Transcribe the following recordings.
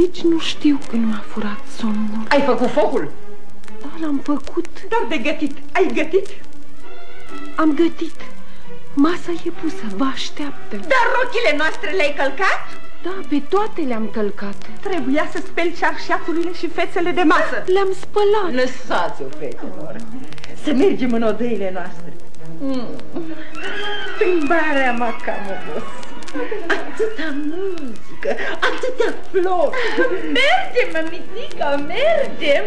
Nici nu știu când m-a furat somnul. Ai făcut focul? Da, l-am făcut. Dar de gătit. Ai gătit? Am gătit. Masa e pusă, vă așteaptă. dar rochile noastre le-ai călcat? Da, pe toate le-am călcat. Trebuia să speli cearșafurile și fețele de masă. Le-am spălat. Lăsați-o, fetelor. Să mergem în odăile noastre. Mm. Plimbarea m-a cam obosit. Atâta muzică, atâtea flori. Mergem, mămitică, mergem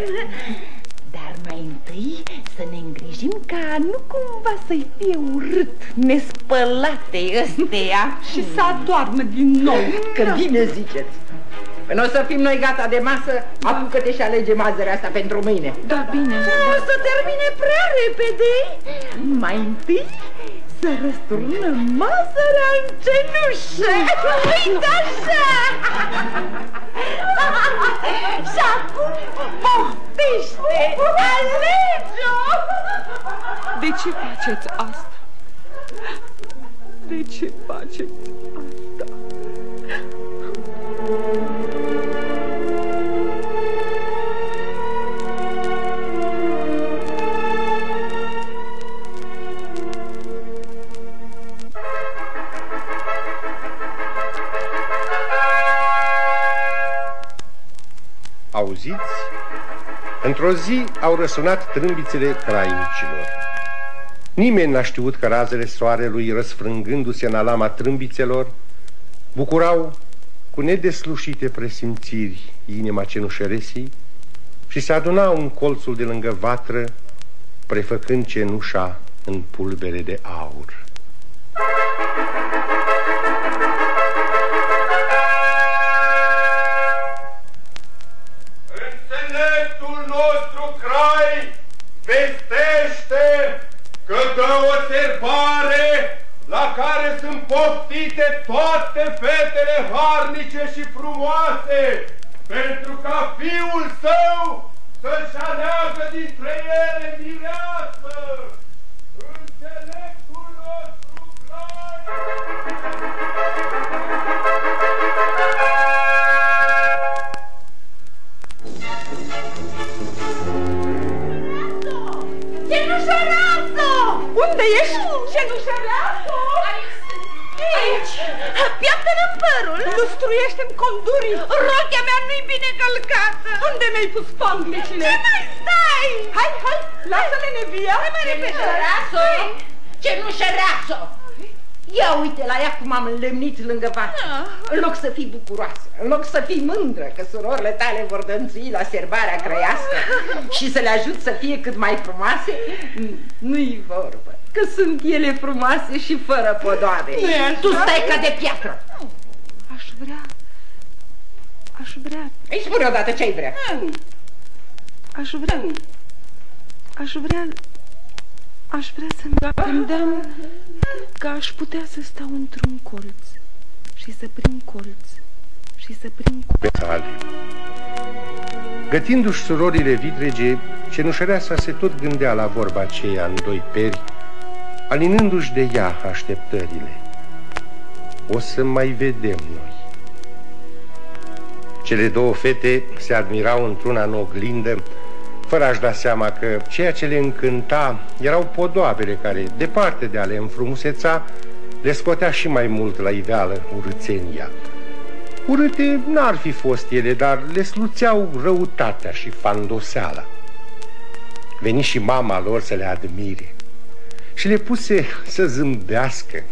Dar mai întâi să ne îngrijim ca nu cumva să-i fie urât Nespălate ăstea Și să adoarmă din nou. Că bine ziceți. Până o să fim noi gata de masă, apucă-te și alege mazărea asta pentru mâine. Da, bine. O să termine prea repede Mai întâi să răsturnăm mazărea în cenușă Uite așa Și acum poftește, alege-o De ce faceți asta? De ce faceți asta? Auziți? Într-o zi au răsunat trâmbițele traimicilor. Nimeni n-a știut că razele soarelui, răsfrângându-se în alama trâmbițelor, bucurau cu nedeslușite presimțiri inima cenușăresii și se adunau în colțul de lângă vatră, prefăcând cenușa în pulbere de aur. Poftite toate fetele harnice și frumoase, pentru ca fiul său să-și aleagă dintre ele mireasă. Înțeleptul nostru crai... Cenușăreasă! Unde ești? Cenușăreasă? Aici! Piaptă-ne părul! Lustruiește-mi condurii! Rochea mea nu-i bine călcată! Unde mi-ai pus panglicile? Ce mai stai? Hai, hai, lasă-le nevia! Hai mai repede! Cenușăreasă! Cenușăreasă! Ia uite la ea cum am lemnit lângă vatră. În loc să fii bucuroasă, în loc să fii mândră că surorile tale vor dănțui la serbarea crăiască și să le ajut să fie cât mai frumoase, nu-i vorba. Că sunt ele frumoase și fără podoabe. Tu stai ca de piatră. Aș vrea... Aș vrea... Îi spune odată ce ai vrea. Aș vrea... Aș vrea... Aș vrea să-mi gândeam că aș putea să stau într-un colț și să prind colț și să prind colț. Petale. Gătindu-și surorile vitrege, cenușăreasa se tot gândea la vorba aceea în doi peri, alinându-și de ea așteptările. O să mai vedem noi. Cele două fete se admirau într-una în oglindă, fără a-și da seama că ceea ce le încânta erau podoabele care, departe de a le înfrumuseța, le scotea și mai mult la iveală urâțenia. Urâte n-ar fi fost ele, dar le sluțeau răutatea și fandoseala. Veni și mama lor să le admire și le puse să zâmbească,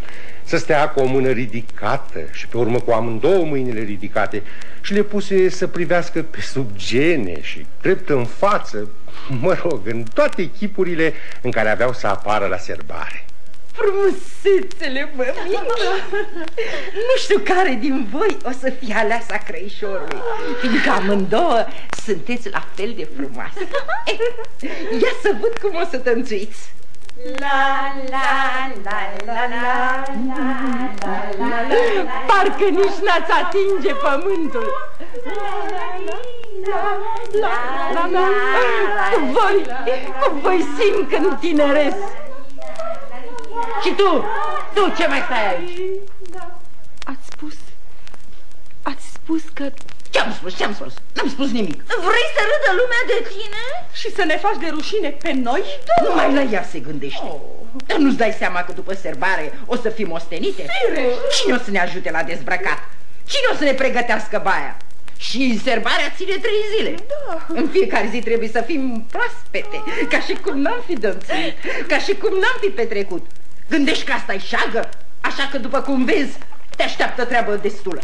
să stea cu o mână ridicată și pe urmă cu amândouă mâinile ridicate și le puse să privească pe sub gene și drept în față, mă rog, în toate chipurile în care aveau să apară la serbare. Frumusețele, mămică! Nu știu care din voi o să fie aleasa crăișorului, fiindcă amândouă sunteți la fel de frumoase. Ia să văd cum o să tănțuiți. Parcă nici n-ați atinge pământul La mea Voi, voi simt când tineresc Și tu, tu ce mai stai aici? Ați spus, ați spus că ce-am spus, ce-am spus? N-am spus nimic. Vrei să râdă lumea de tine? Și să ne faci de rușine pe noi? Numai la ea se gândește. Dar nu-ți dai seama că după serbare o să fim ostenite? Cine o să ne ajute la dezbrăcat? Cine o să ne pregătească baia? Și serbarea ține trei zile. Da. În fiecare zi trebuie să fim proaspete, ca și cum n-am fi dănțuit, ca și cum n-am fi petrecut. Gândești că asta e șagă? Așa că, după cum vezi, te așteaptă treabă destulă.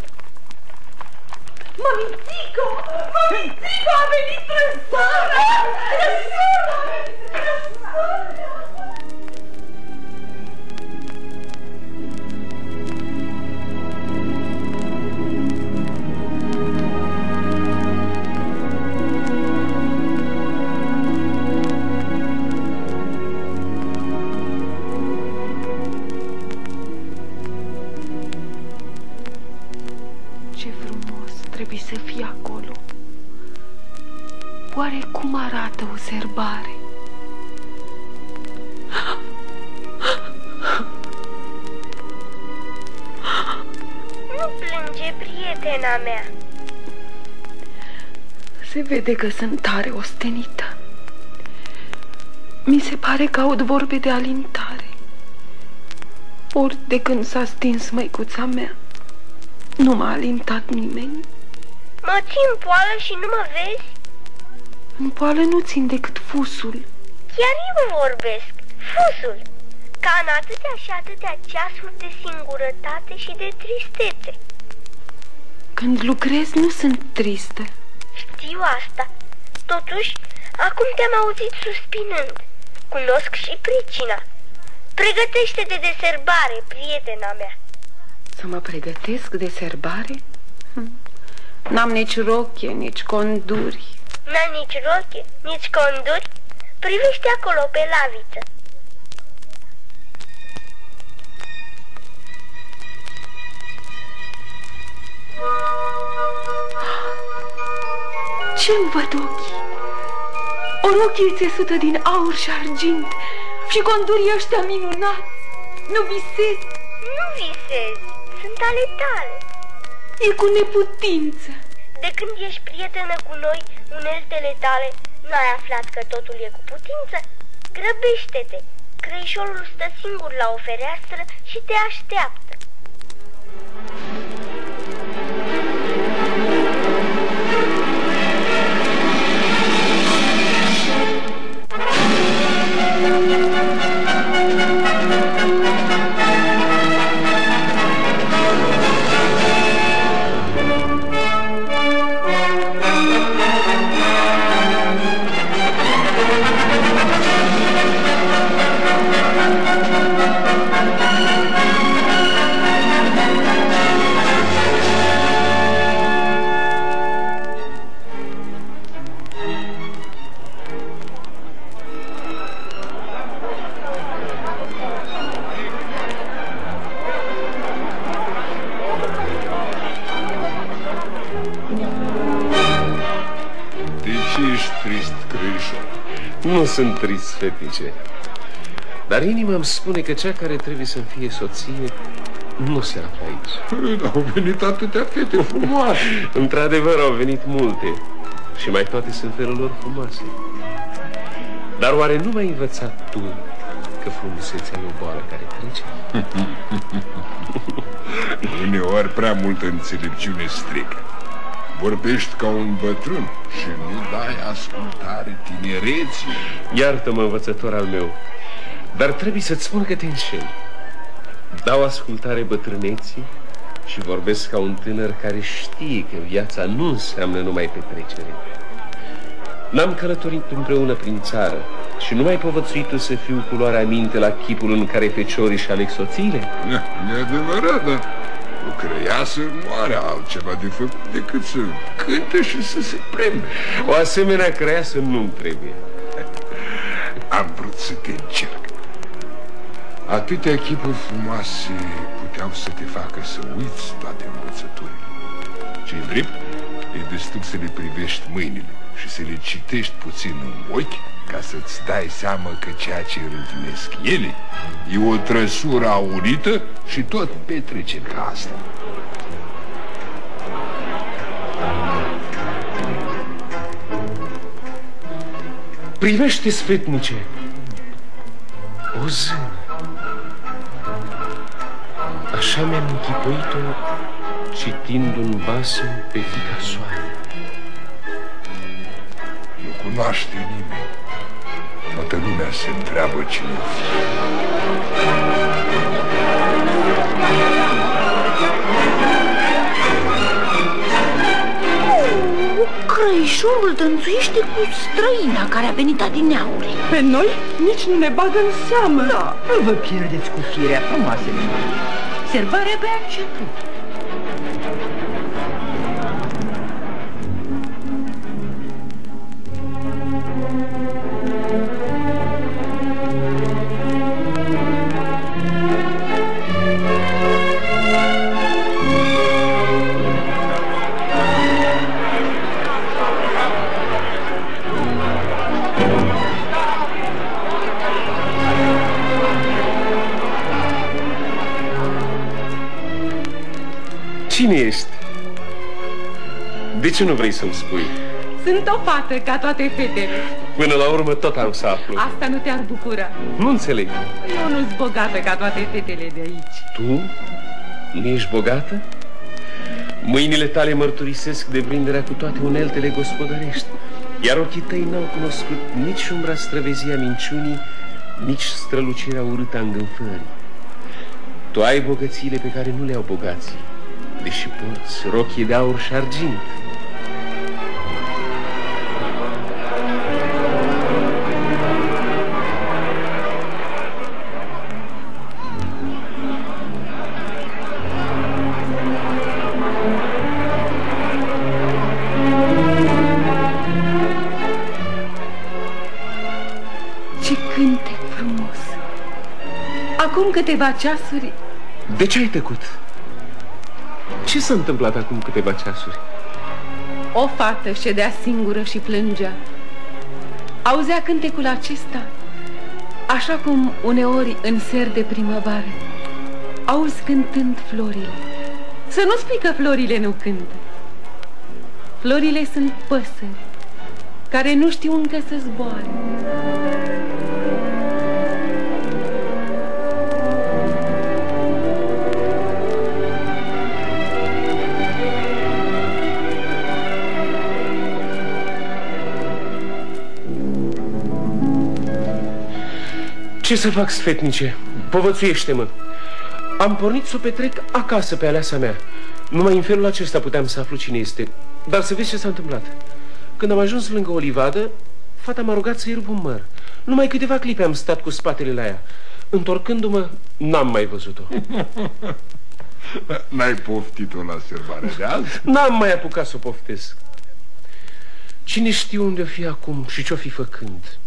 Mămițico! Mămițico, a venit războara! Războara! Ce Oare cum arată o serbare? Nu plânge, prietena mea. Se vede că sunt tare ostenită. Mi se pare că aud vorbe de alintare. Ori de când s-a stins măicuța mea, nu m-a alintat nimeni. Mă țin poală și nu mă vezi? În poală nu țin decât fusul. Chiar eu vorbesc. Fusul. Ca în atâtea și atâtea ceasuri de singurătate și de tristețe. Când lucrez nu sunt tristă. Știu asta. Totuși, acum te-am auzit suspinând. Cunosc și pricina. Pregătește-te de serbare, prietena mea. Să mă pregătesc de serbare? Hm. N-am nici rochie, nici conduri. N-ai nici roche, nici conduri? Privește acolo pe laviță. Ce-mi văd ochii? O rochie țesută din aur și argint și condurii ăștia minunați. Nu visez, Nu visezi, sunt ale tale. e cu neputință. De când ești prietenă cu noi, uneltele tale, n-ai aflat că totul e cu putință? Grăbește-te! Creișorul stă singur la o fereastră și te așteaptă. Fetice. Dar inima îmi spune că cea care trebuie să fie soție nu se află aici. Au venit atâtea fete frumoase. Într-adevăr au venit multe și mai toate sunt felul lor frumoase. Dar oare nu m-ai învățat tu că frumusețea e o boală care trece? Uneori prea multă înțelepciune strică. Vorbești ca un bătrân și nu dai ascultare tinereții. Iartă-mă, învățător al meu, dar trebuie să-ți spun că te înșeli. Dau ascultare bătrâneții și vorbesc ca un tânăr care știe că viața nu înseamnă numai petrecere. N-am călătorit împreună prin țară și nu mai povățuit tu să fiu culoarea minte la chipul în care feciorii și aleg soțiile? E adevărat, dar o crăiasă nu are altceva de făcut decât să cânte și să se preme. O asemenea creasă nu-mi trebuie. Am vrut să te încerc. Atâtea chipuri frumoase puteau să te facă să uiți toate învățăturile. ce drept? E destul să le privești mâinile și să le citești puțin în ochi ca să-ți dai seama că ceea ce râvnesc ele e o trăsură aurită și tot petrece ca asta. Privește, sfetnice, o zână. Așa mi-am închipuit-o citind un basm pe fica soare. Nu cunoaște nimeni. Toată lumea se întreabă cine fi. Crăișorul dănțuiește cu străina care a venit adineauri. Pe noi nici nu ne bagă în seamă. Da, nu vă pierdeți cu firea frumoase. Serbarea pe început. Ce nu vrei să-mi spui? Sunt o fată ca toate fetele. Până la urmă tot am să aflu. Asta nu te-ar bucura. Nu înțeleg. Eu nu-s bogată ca toate fetele de aici. Tu? Nu ești bogată? Mâinile tale mărturisesc de brinderea cu toate uneltele gospodărești, iar ochii tăi n-au cunoscut nici umbra străvezia minciunii, nici strălucirea urâtă a îngânfării. Tu ai bogățiile pe care nu le au bogații, deși porți rochii de aur și argint. Câteva ceasuri De ce ai tăcut? Ce s-a întâmplat acum câteva ceasuri? O fată ședea singură și plângea. Auzea cântecul acesta, așa cum uneori în ser de primăvară auzi cântând florile. Să nu spui că florile nu cântă. Florile sunt păsări care nu știu încă să zboare. Ce să fac, sfetnice? Povățuiește-mă. Am pornit să o petrec acasă pe aleasa mea. Numai în felul acesta puteam să aflu cine este. Dar să vezi ce s-a întâmplat. Când am ajuns lângă o livadă, fata m-a rugat să-i rup un măr. Numai câteva clipe am stat cu spatele la ea. Întorcându-mă, n-am mai văzut-o. N-ai poftit-o la serbarea de azi? N-am mai apucat să o poftesc. Cine știe unde o fi acum și ce-o fi făcând?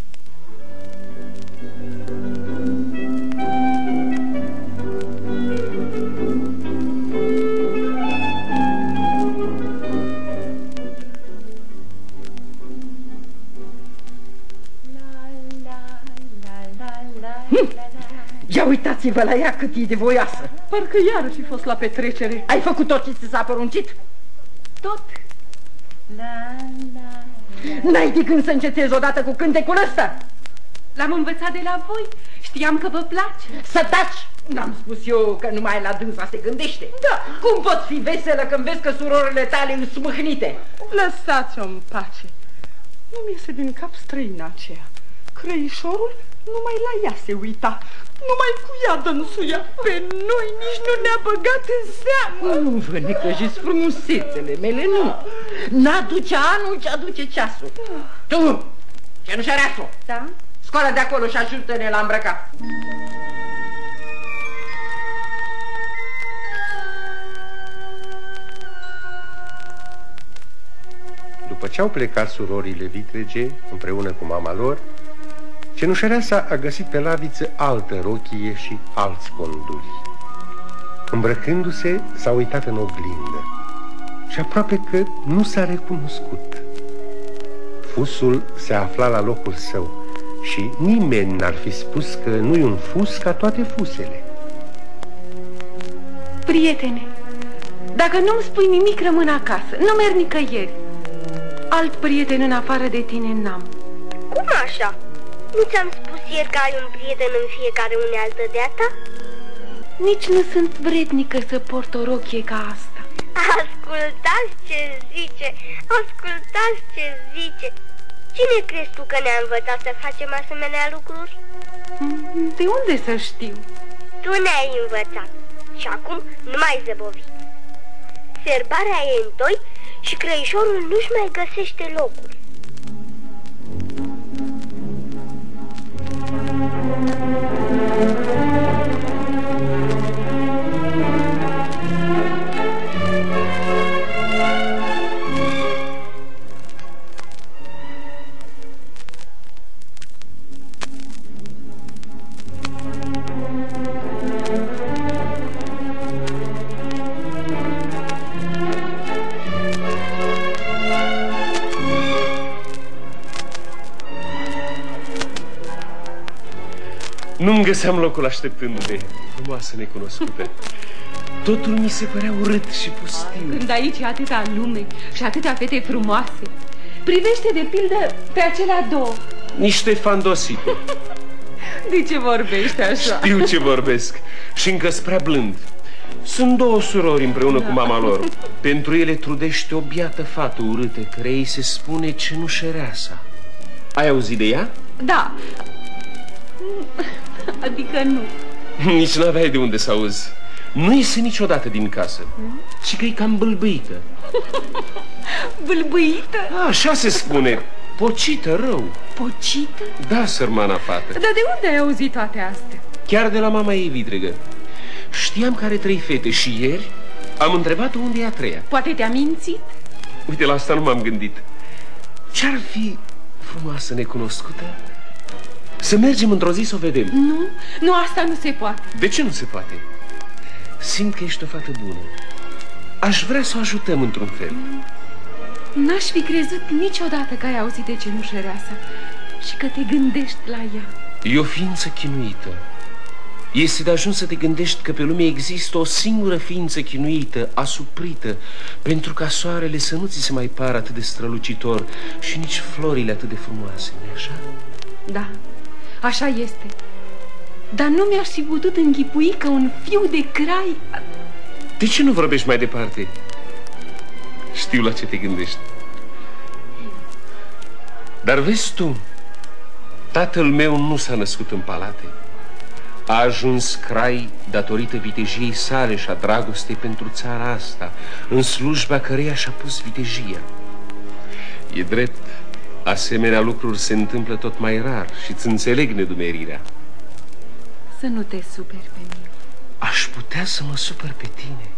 Ia uitați-vă la ea cât e de voioasă. Parcă iar fi fost la petrecere. Ai făcut tot ce ți s-a poruncit? Tot. N-ai de gând să încetezi odată cu cântecul ăsta? L-am învățat de la voi. Știam că vă place. Să taci! N-am spus eu că numai la dânsa se gândește. Da. Cum poți fi veselă când vezi că surorile tale îți smâhnite? Lăsați-o în pace. Nu-mi iese din cap străina aceea. Crăișorul numai la ea se uita. Numai cu ea dănsuia. Pe noi nici nu ne-a băgat în seamă. Nu vă necăjiți frumusețele mele, nu. N-aduce anul ce aduce ceasul. Tu, cenușăreasul, Da? scoală de acolo și ajută-ne la îmbrăcat. După ce au plecat surorile vitrege împreună cu mama lor, cenușăreasa a găsit pe laviță altă rochie și alți conduri. Îmbrăcându-se, s-a uitat în oglindă și aproape că nu s-a recunoscut. Fusul se afla la locul său și nimeni n-ar fi spus că nu-i un fus ca toate fusele. Prietene, dacă nu-mi spui nimic, rămân acasă. Nu merg nicăieri. Alt prieten în afară de tine n-am. Cum așa? Nu ți-am spus ieri că ai un prieten în fiecare unealtă de-a ta? Nici nu sunt vrednică să port o rochie ca asta. Ascultați ce zice, ascultați ce zice. Cine crezi tu că ne-a învățat să facem asemenea lucruri? De unde să știu? Tu ne-ai învățat și acum nu mai zăbovi. Serbarea e întoi și crăișorul nu-și mai găsește locul. Thank you. Găseam locul așteptându-te, frumoasă necunoscută. Totul mi se părea urât și pustiu. Când aici e atâta lume și atâtea fete frumoase, privește de pildă pe acelea două. Niște fandosite. De ce vorbești așa? Știu ce vorbesc și încă prea blând. Sunt două surori împreună da. cu mama lor. Pentru ele trudește o biată fată urâtă, care ei se spune cenușereasa. Ai auzit de ea? Da. Adică nu. Nici n-aveai de unde să auzi. Nu iese niciodată din casă, ci că e cam bâlbâită. Bâlbâită? Așa se spune. Pocită rău. Pocită? Da, sărmana fată. Dar de unde ai auzit toate astea? Chiar de la mama ei vidregă. Știam că are trei fete și ieri am întrebat unde e a treia. Poate te-a mințit? Uite, la asta nu m-am gândit. Ce-ar fi frumoasă necunoscută? Să mergem într-o zi să o vedem. Nu, nu, asta nu se poate. De ce nu se poate? Simt că ești o fată bună. Aș vrea să o ajutăm într-un fel. N-aș fi crezut niciodată că ai auzit de cenușăreasa și că te gândești la ea. E o ființă chinuită. Este de ajuns să te gândești că pe lume există o singură ființă chinuită, asuprită, pentru ca soarele să nu ți se mai pară atât de strălucitor și nici florile atât de frumoase, nu așa? Da, așa este. Dar nu mi-aș fi putut închipui că un fiu de crai... De ce nu vorbești mai departe? Știu la ce te gândești. Dar vezi tu, tatăl meu nu s-a născut în palate. A ajuns crai datorită vitejiei sale și a dragostei pentru țara asta, în slujba căreia și-a pus vitejia. E drept, asemenea lucruri se întâmplă tot mai rar și îți înțeleg nedumerirea. Să nu te superi pe mine. Aș putea să mă supăr pe tine.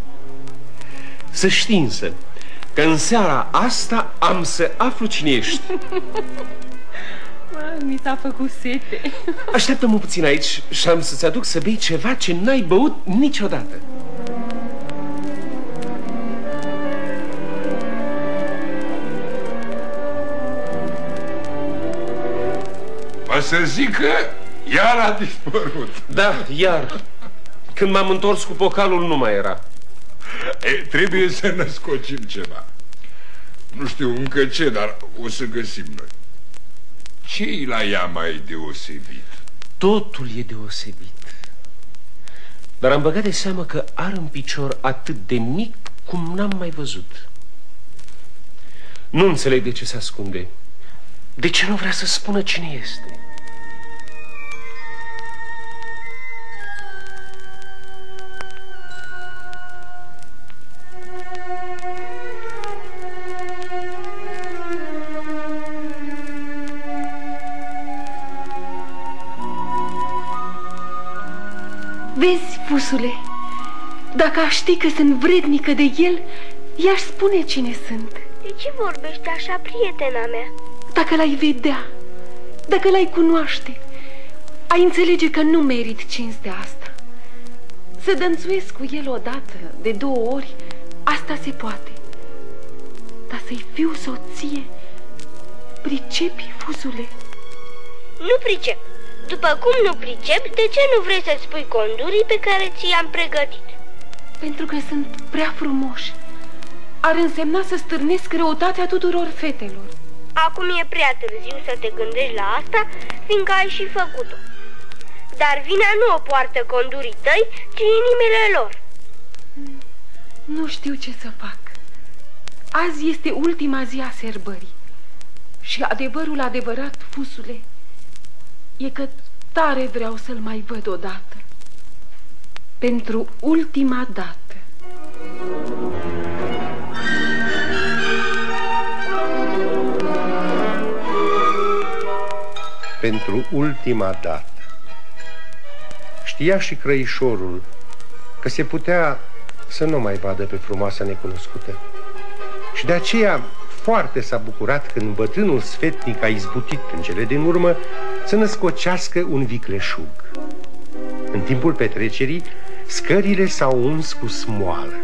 Să știi însă că în seara asta am să aflu cine ești. Mi s-a făcut sete. Așteaptă-mă puțin aici și am să-ți aduc să bei ceva ce n-ai băut niciodată. Să zic că iar a dispărut. Da, iar. Când m-am întors cu pocalul nu mai era. E, trebuie să născocim ceva. Nu știu încă ce, dar o să găsim noi. ce la ea mai deosebit? Totul e deosebit. Dar am băgat de seamă că are un picior atât de mic cum n-am mai văzut. Nu înțeleg de ce se ascunde. De ce nu vrea să spună cine este? Vezi, fusule, dacă aș ști că sunt vrednică de el, i-aș spune cine sunt. De ce vorbești așa, prietena mea? Dacă l-ai vedea, dacă l-ai cunoaște, ai înțelege că nu merit cinstea asta. Să dănțuiesc cu el odată, de două ori, asta se poate. Dar să-i fiu soție, pricepi, fuzule? Nu pricep. După cum nu pricep, de ce nu vrei să-ți pui condurii pe care ți i-am pregătit? Pentru că sunt prea frumoși. Ar însemna să stârnesc răutatea tuturor fetelor. Acum e prea târziu să te gândești la asta, fiindcă ai și făcut-o. Dar vina nu o poartă condurii tăi, ci inimile lor. Nu știu ce să fac. Azi este ultima zi a serbării. Și adevărul adevărat, fusule, e că tare vreau să-l mai văd odată. Pentru ultima dată. Pentru ultima dată. Știa și crăișorul că se putea să nu mai vadă pe frumoasa necunoscută. Și de aceea foarte s-a bucurat când bătrânul sfetnic a izbutit în cele din urmă să născocească un vicleșug. În timpul petrecerii, scările s-au uns cu smoală.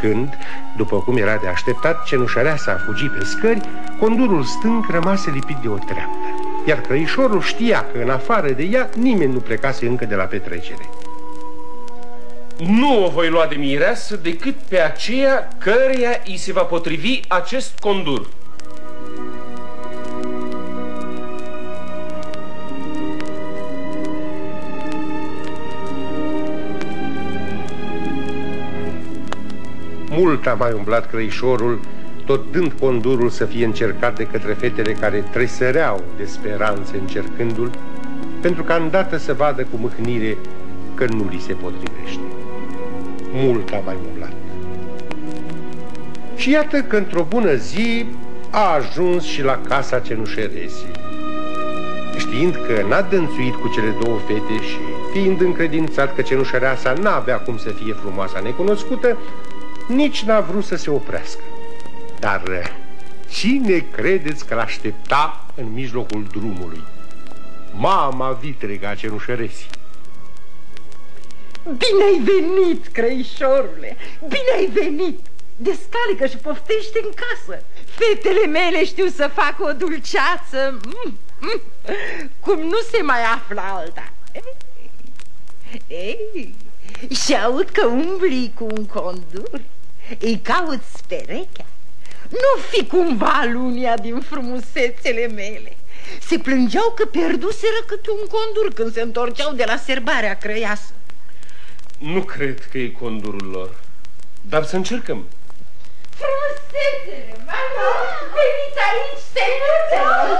Când, după cum era de așteptat, cenușărea s-a fugit pe scări, condurul stâng rămase lipit de o treaptă. Iar crăișorul știa că în afară de ea nimeni nu plecase încă de la petrecere. Nu o voi lua de mireasă decât pe aceea căreia îi se va potrivi acest condur. Mult a mai umblat crăișorul, tot dând condurul să fie încercat de către fetele care tresăreau de speranțe încercându-l, pentru ca îndată să vadă cu mâhnire că nu li se potrivește. Mult a mai umblat. Și iată că într-o bună zi a ajuns și la casa cenușeresii. Știind că n-a dănțuit cu cele două fete și fiind încredințat că cenușăreasa n-avea cum să fie frumoasa necunoscută, nici n-a vrut să se oprească. Dar cine credeți că l-aștepta în mijlocul drumului? Mama vitrega cenușăresii. Bine ai venit, crăișorule! Bine ai venit! Descalică și poftește în casă. Fetele mele știu să facă o dulceață mm, mm, cum nu se mai află alta. Ei, și aud că umbli cu un condur. Îi cauți perechea. Nu fi cumva lunia din frumusețele mele. Se plângeau că pierduseră câte un condur când se întorceau de la serbarea crăiasă. Nu cred că e condurul lor, dar să încercăm. Frumusețele, mama, veniți aici, steluțelor!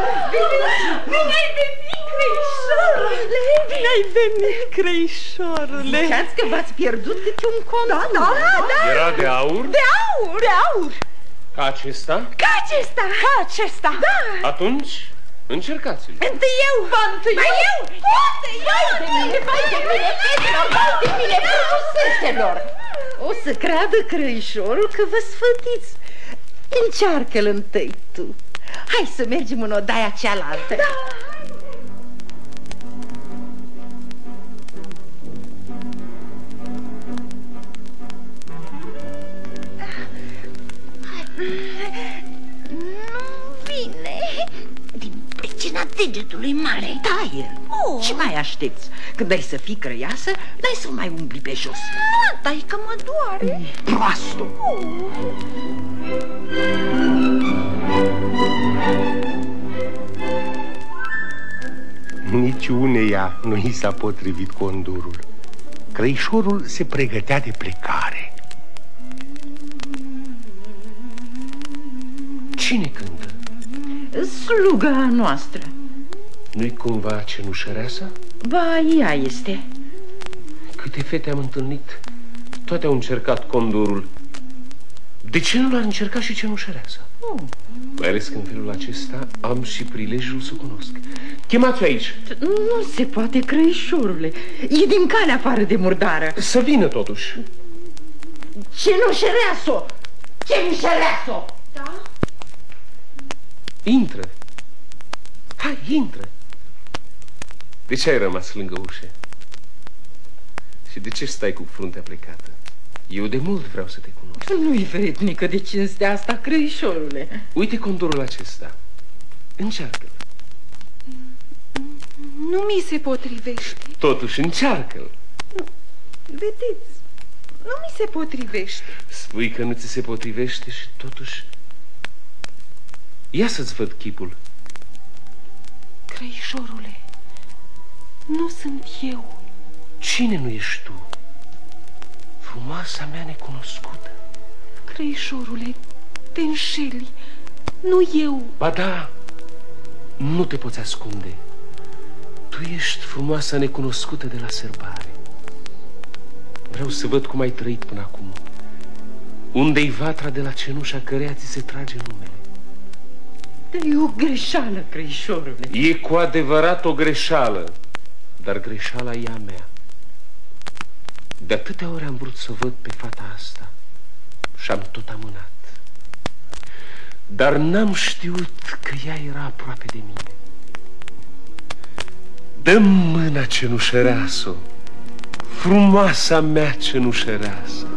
Bine ai venit, creișorule! Bine ai venit, creișorule! Ziceați că v-ați pierdut câte un condur. Da, da, da! Era de aur? De aur! De aur! Ca acesta? Ca acesta! Ca acesta! Da! Atunci, încercați-l. Întâi eu! Ba, întâi Ba eu! Întâi eu! de mine, vai de mine, fetelor, vai de mine, frumusețelor! O să creadă crăișorul că vă sfătiți. Încearcă-l întâi tu. Hai să mergem în odaia cealaltă. Da. Nu pricina degetului mare. Taie oh. Ce mai aștepți? Când ai să fii crăiasă, n-ai să mai umbli pe jos. Dai că mă doare! Proastă! Nici uneia nu i s-a potrivit condurul. Crăișorul se pregătea de plecare. Cine cântă? Sluga noastră. Nu-i cumva cenușăreasa? Ba, ea este. Câte fete am întâlnit, toate au încercat condurul. De ce nu l-ar încerca și cenușăreasa? Oh. Mai ales că în felul acesta am și prilejul să o cunosc. Chemați-o aici. Nu se poate, crăișorule. E din calea afară de murdară. Să vină totuși. Cenușăreasă! Cenușăreasă! Da? Intră. Hai, intră. De ce ai rămas lângă ușă? Și de ce stai cu fruntea plecată? Eu de mult vreau să te cunosc. Nu-i vrednică de cinstea asta, crăișorule. Uite condorul acesta. Încearcă-l. Nu mi se potrivește. Totuși, încearcă-l. Vedeți, nu mi se potrivește. Spui că nu ți se potrivește și totuși... Ia să-ți văd chipul. Crăișorule, nu sunt eu. Cine nu ești tu? Frumoasa mea necunoscută. Crăișorule, te înșeli. Nu eu. Ba da, nu te poți ascunde. Tu ești frumoasa necunoscută de la sărbare. Vreau să văd cum ai trăit până acum. Unde-i vatra de la cenușa căreia ți se trage numele? E o greșeală, crăișorule. E cu adevărat o greșeală, dar greșeala e a mea. De atâtea ori am vrut să văd pe fata asta și am tot amânat. Dar n-am știut că ea era aproape de mine. Dă-mi mâna cenușăreasă, frumoasa mea cenușăreasă.